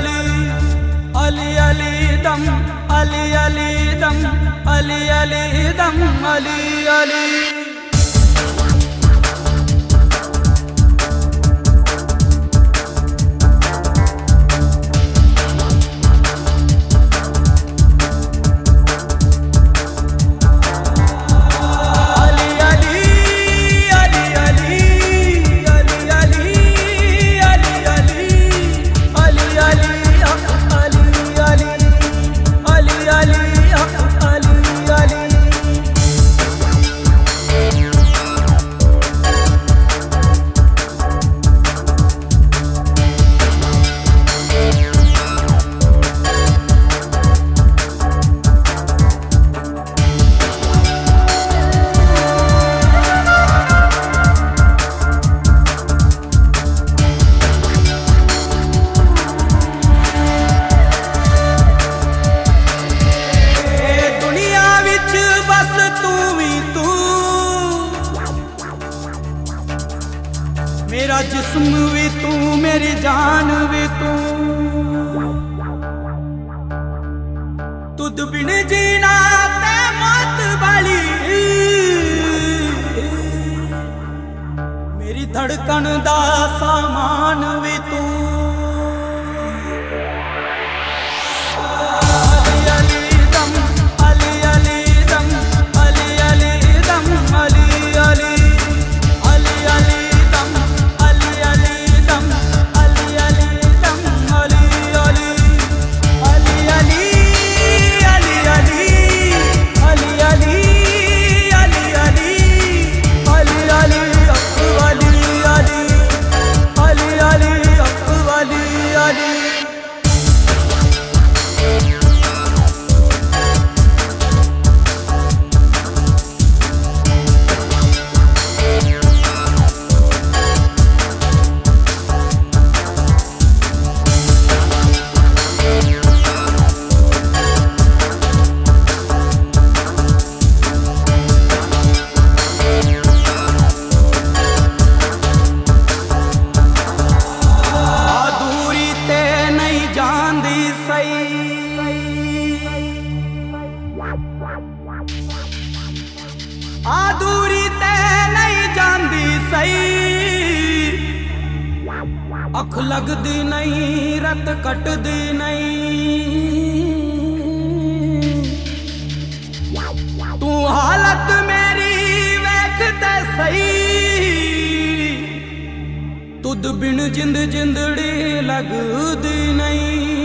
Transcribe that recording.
அலி அலி அலிதம் அலி அலிதம் அலி அலிதம் அலி அலி. ਜਿਸਮ ਵੀ ਤੂੰ, ਮੇਰੀ ਜਾਨ ਵੀ ਤੂੰ। ਤੁਧ ਬਿਨ ਜੀਣਾ ਤੇ ਮੌਤ ਵਾਲੀ। ਮੇਰੀ ਧੜਕਣ ਦਾ ਸਾਮਾਨ ਵੀ ਤੂੰ। ਅੱਖ ਲੱਗਦੀ ਨਹੀਂ, ਰਤ ਕੱਟਦੀ ਨਹੀਂ। ਤੂੰ ਹਾਲਤ ਮੇਰੀ ਵੇਖ ਤੇ ਸਹੀ। ਤੁਧ ਬਿਨ ਜਿੰਦ ਜਿੰਦੜੀ ਲੱਗਦੀ ਨਹੀਂ।